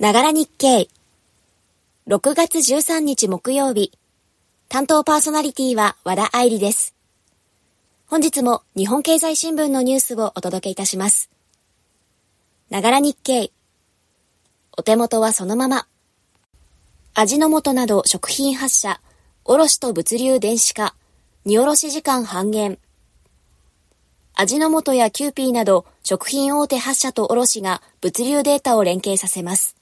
ながら日経。6月13日木曜日。担当パーソナリティは和田愛理です。本日も日本経済新聞のニュースをお届けいたします。ながら日経。お手元はそのまま。味の素など食品8社、卸と物流電子化、荷卸し時間半減。味の素やキューピーなど食品大手8社と卸が物流データを連携させます。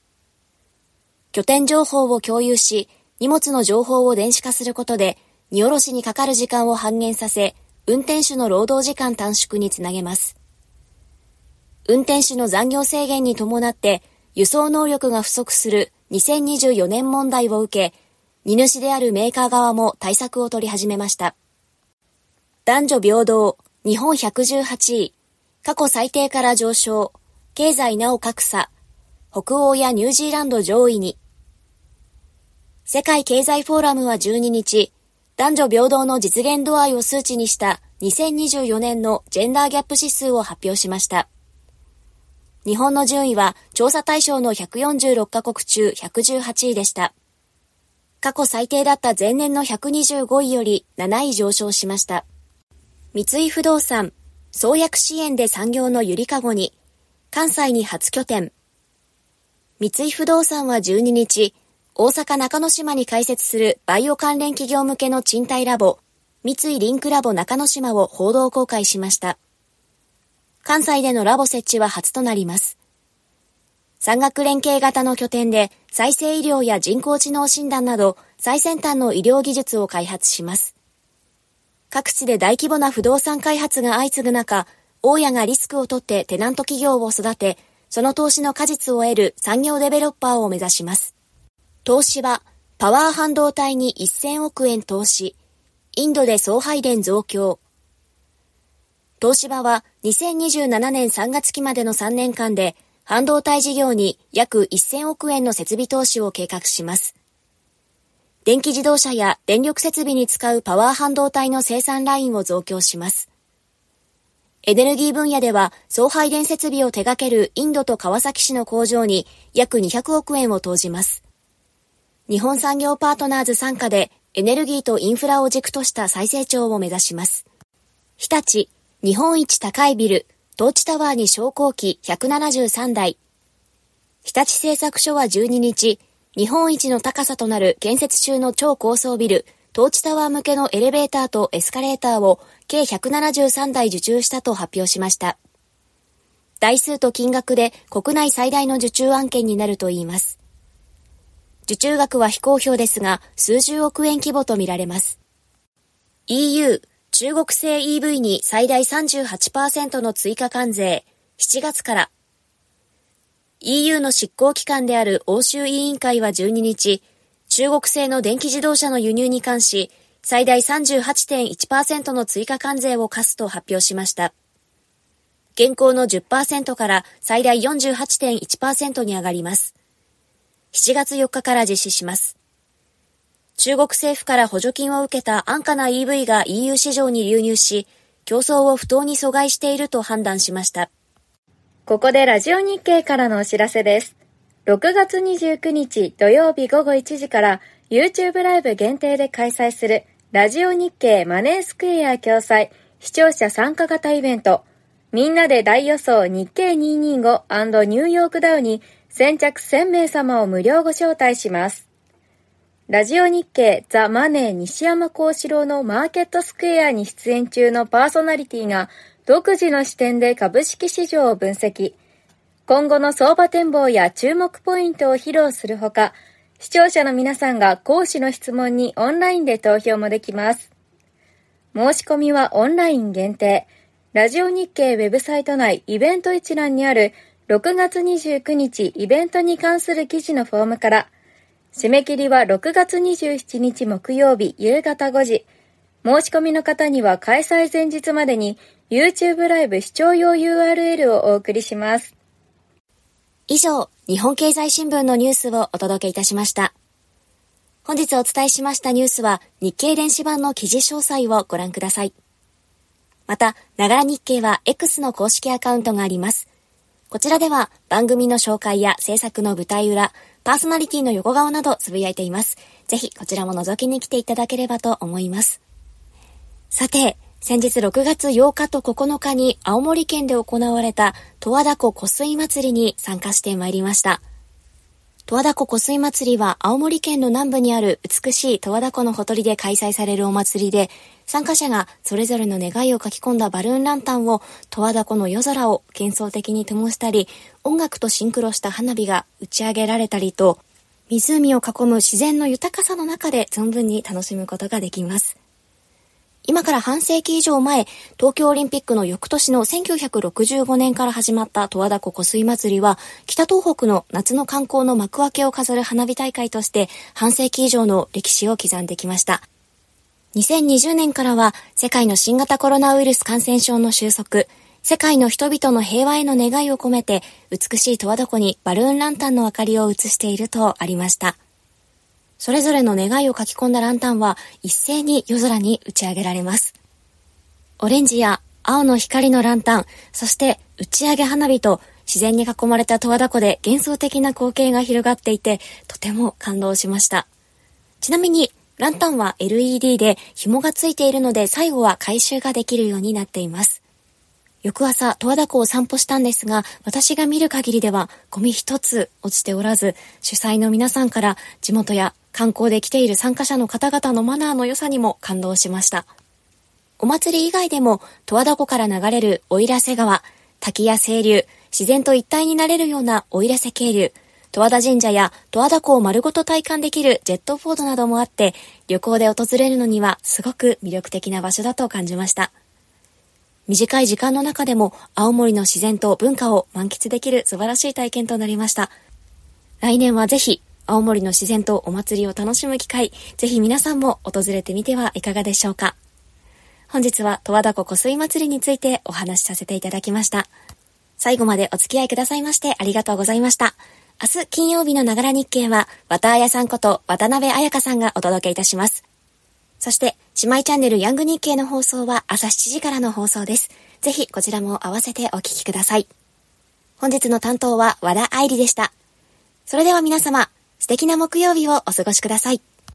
拠点情報を共有し、荷物の情報を電子化することで、荷下ろしにかかる時間を半減させ、運転手の労働時間短縮につなげます。運転手の残業制限に伴って、輸送能力が不足する2024年問題を受け、荷主であるメーカー側も対策を取り始めました。男女平等、日本118位、過去最低から上昇、経済なお格差、北欧やニュージーランド上位に。世界経済フォーラムは12日、男女平等の実現度合いを数値にした2024年のジェンダーギャップ指数を発表しました。日本の順位は調査対象の146カ国中118位でした。過去最低だった前年の125位より7位上昇しました。三井不動産、創薬支援で産業のゆりかごに、関西に初拠点、三井不動産は12日、大阪中之島に開設するバイオ関連企業向けの賃貸ラボ、三井リンクラボ中之島を報道公開しました。関西でのラボ設置は初となります。産学連携型の拠点で再生医療や人工知能診断など最先端の医療技術を開発します。各地で大規模な不動産開発が相次ぐ中、大家がリスクを取ってテナント企業を育て、その投資の果実を得る産業デベロッパーを目指します。投資は、パワー半導体に1000億円投資、インドで送配電増強。東芝は2027年3月期までの3年間で半導体事業に約1000億円の設備投資を計画します。電気自動車や電力設備に使うパワー半導体の生産ラインを増強します。エネルギー分野では、送配電設備を手掛けるインドと川崎市の工場に約200億円を投じます。日本産業パートナーズ参加でエネルギーとインフラを軸とした再成長を目指します。日立、日本一高いビル、トーチタワーに昇降機173台。日立製作所は12日、日本一の高さとなる建設中の超高層ビル、トーチタワー向けのエレベーターとエスカレーターを計173台受注したと発表しました。台数と金額で国内最大の受注案件になるといいます。受注額は非公表ですが、数十億円規模とみられます。EU、中国製 EV に最大38%の追加関税、7月から。EU の執行機関である欧州委員会は12日、中国製の電気自動車の輸入に関し、最大38.1%の追加関税を課すと発表しました。現行の10%から最大48.1%に上がります。7月4日から実施します。中国政府から補助金を受けた安価な EV が EU 市場に流入し、競争を不当に阻害していると判断しました。ここでラジオ日経からのお知らせです。6月29日土曜日午後1時から YouTube ライブ限定で開催するラジオ日経マネースクエア共催視聴者参加型イベントみんなで大予想日経225ニューヨークダウに先着1000名様を無料ご招待します。ラジオ日経ザ・マネー西山幸四郎のマーケットスクエアに出演中のパーソナリティが独自の視点で株式市場を分析。今後の相場展望や注目ポイントを披露するほか、視聴者の皆さんが講師の質問にオンラインで投票もできます。申し込みはオンライン限定。ラジオ日経ウェブサイト内イベント一覧にある6月29日イベントに関する記事のフォームから、締め切りは6月27日木曜日夕方5時。申し込みの方には開催前日までに YouTube ライブ視聴用 URL をお送りします。以上、日本経済新聞のニュースをお届けいたしました。本日お伝えしましたニュースは日経電子版の記事詳細をご覧ください。また、ながら日経は X の公式アカウントがあります。こちらでは番組の紹介や制作の舞台裏、パーソナリティの横顔などつぶやいています。ぜひこちらも覗きに来ていただければと思います。さて、先日6月8日と9日に青森県で行われた十和田湖湖水祭りに参加してまいりました。十和田湖湖水祭りは青森県の南部にある美しい十和田湖のほとりで開催されるお祭りで、参加者がそれぞれの願いを書き込んだバルーンランタンを十和田湖の夜空を幻想的に灯したり、音楽とシンクロした花火が打ち上げられたりと、湖を囲む自然の豊かさの中で存分に楽しむことができます。今から半世紀以上前、東京オリンピックの翌年の1965年から始まった十和田湖湖水祭りは、北東北の夏の観光の幕開けを飾る花火大会として、半世紀以上の歴史を刻んできました。2020年からは、世界の新型コロナウイルス感染症の収束、世界の人々の平和への願いを込めて、美しい十和田湖にバルーンランタンの明かりを映しているとありました。それぞれの願いを書き込んだランタンは一斉に夜空に打ち上げられます。オレンジや青の光のランタン、そして打ち上げ花火と自然に囲まれた十和田湖で幻想的な光景が広がっていて、とても感動しました。ちなみに、ランタンは LED で紐がついているので最後は回収ができるようになっています。翌朝、十和田湖を散歩したんですが、私が見る限りではゴミ一つ落ちておらず、主催の皆さんから地元や観光で来ている参加者の方々のマナーの良さにも感動しました。お祭り以外でも、十和田湖から流れる奥入瀬川、滝や清流、自然と一体になれるような奥入瀬渓流、十和田神社や十和田湖を丸ごと体感できるジェットフォードなどもあって、旅行で訪れるのにはすごく魅力的な場所だと感じました。短い時間の中でも青森の自然と文化を満喫できる素晴らしい体験となりました。来年はぜひ青森の自然とお祭りを楽しむ機会、ぜひ皆さんも訪れてみてはいかがでしょうか。本日は十和田湖湖水祭りについてお話しさせていただきました。最後までお付き合いくださいましてありがとうございました。明日金曜日のながら日経は、綿綾さんこと渡辺彩香さんがお届けいたします。そして、姉妹チャンネルヤング日経の放送は朝7時からの放送です。ぜひこちらも合わせてお聞きください。本日の担当は和田愛理でした。それでは皆様、素敵な木曜日をお過ごしください。